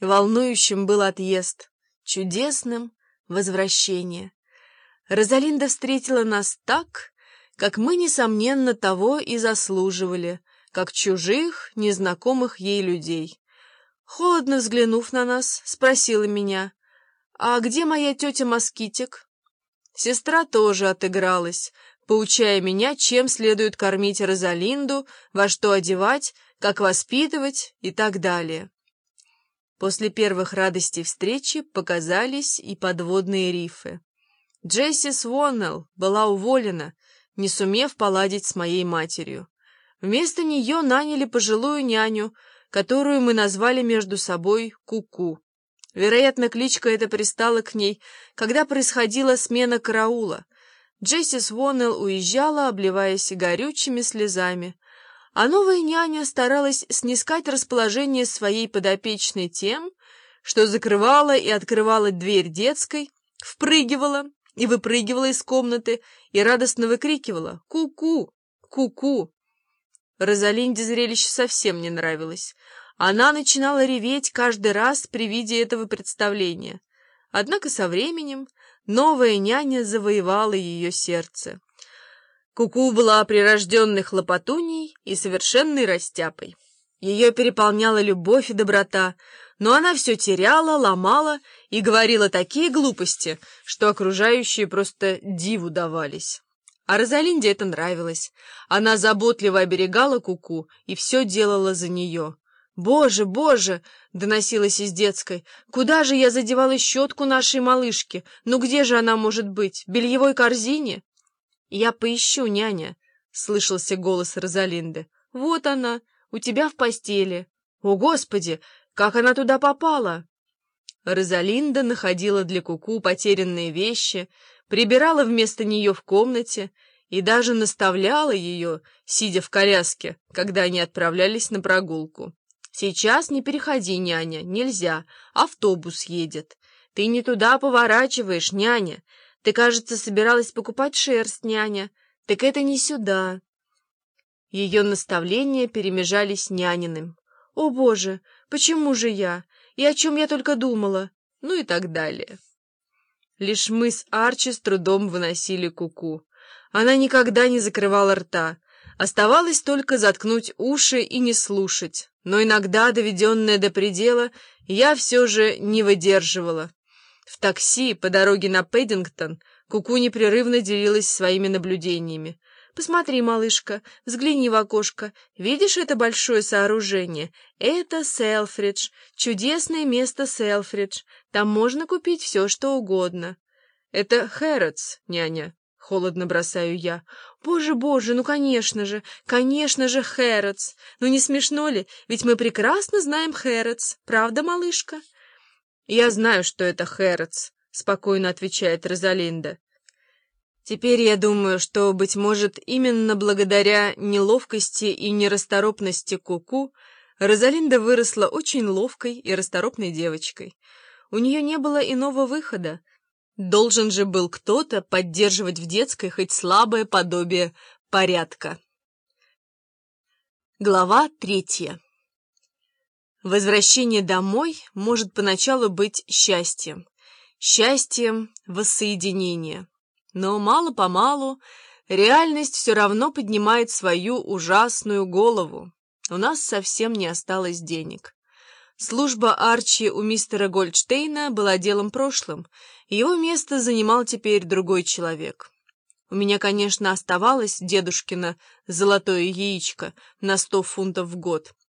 Волнующим был отъезд, чудесным — возвращение. Розалинда встретила нас так, как мы, несомненно, того и заслуживали, как чужих, незнакомых ей людей. Холодно взглянув на нас, спросила меня, «А где моя тетя Москитик?» Сестра тоже отыгралась, поучая меня, чем следует кормить Розалинду, во что одевать, как воспитывать и так далее. После первых радостей встречи показались и подводные рифы. Джесси Своннелл была уволена, не сумев поладить с моей матерью. Вместо нее наняли пожилую няню, которую мы назвали между собой Куку. -ку. Вероятно, кличка эта пристала к ней, когда происходила смена караула. Джесси Своннелл уезжала, обливаясь горючими слезами, а новая няня старалась снискать расположение своей подопечной тем, что закрывала и открывала дверь детской, впрыгивала и выпрыгивала из комнаты и радостно выкрикивала «Ку-ку! Ку-ку!». Розалинде зрелище совсем не нравилось. Она начинала реветь каждый раз при виде этого представления. Однако со временем новая няня завоевала ее сердце. Куку была прирожденной хлопотуней и совершенной растяпой. Ее переполняла любовь и доброта, но она все теряла, ломала и говорила такие глупости, что окружающие просто диву давались. А Розалинде это нравилось. Она заботливо оберегала Куку и все делала за нее. «Боже, боже!» — доносилось из детской. «Куда же я задевала щетку нашей малышки? Ну где же она может быть? В бельевой корзине?» «Я поищу, няня», — слышался голос Розалинды. «Вот она, у тебя в постели». «О, Господи, как она туда попала?» Розалинда находила для Куку -ку потерянные вещи, прибирала вместо нее в комнате и даже наставляла ее, сидя в коляске, когда они отправлялись на прогулку. «Сейчас не переходи, няня, нельзя, автобус едет. Ты не туда поворачиваешь, няня. Ты, кажется, собиралась покупать шерсть, няня. Так это не сюда. Ее наставления перемежались няниным. «О, Боже, почему же я? И о чем я только думала?» Ну и так далее. Лишь мы с Арчи с трудом выносили куку. -ку. Она никогда не закрывала рта. Оставалось только заткнуть уши и не слушать. Но иногда, доведенная до предела, я все же не выдерживала. В такси по дороге на Пэддингтон Куку непрерывно делилась своими наблюдениями. «Посмотри, малышка, взгляни в окошко. Видишь это большое сооружение? Это Селфридж, чудесное место Селфридж. Там можно купить все, что угодно». «Это Хэротс, няня», — холодно бросаю я. «Боже, боже, ну, конечно же, конечно же, Хэротс. Ну, не смешно ли? Ведь мы прекрасно знаем Хэротс. Правда, малышка?» «Я знаю, что это Хэротс», — спокойно отвечает Розалинда. Теперь я думаю, что, быть может, именно благодаря неловкости и нерасторопности Куку -ку, Розалинда выросла очень ловкой и расторопной девочкой. У нее не было иного выхода. Должен же был кто-то поддерживать в детской хоть слабое подобие порядка. Глава третья Возвращение домой может поначалу быть счастьем, счастьем воссоединения. Но мало-помалу реальность все равно поднимает свою ужасную голову. У нас совсем не осталось денег. Служба Арчи у мистера Гольдштейна была делом прошлым, его место занимал теперь другой человек. У меня, конечно, оставалось дедушкино золотое яичко на сто фунтов в год —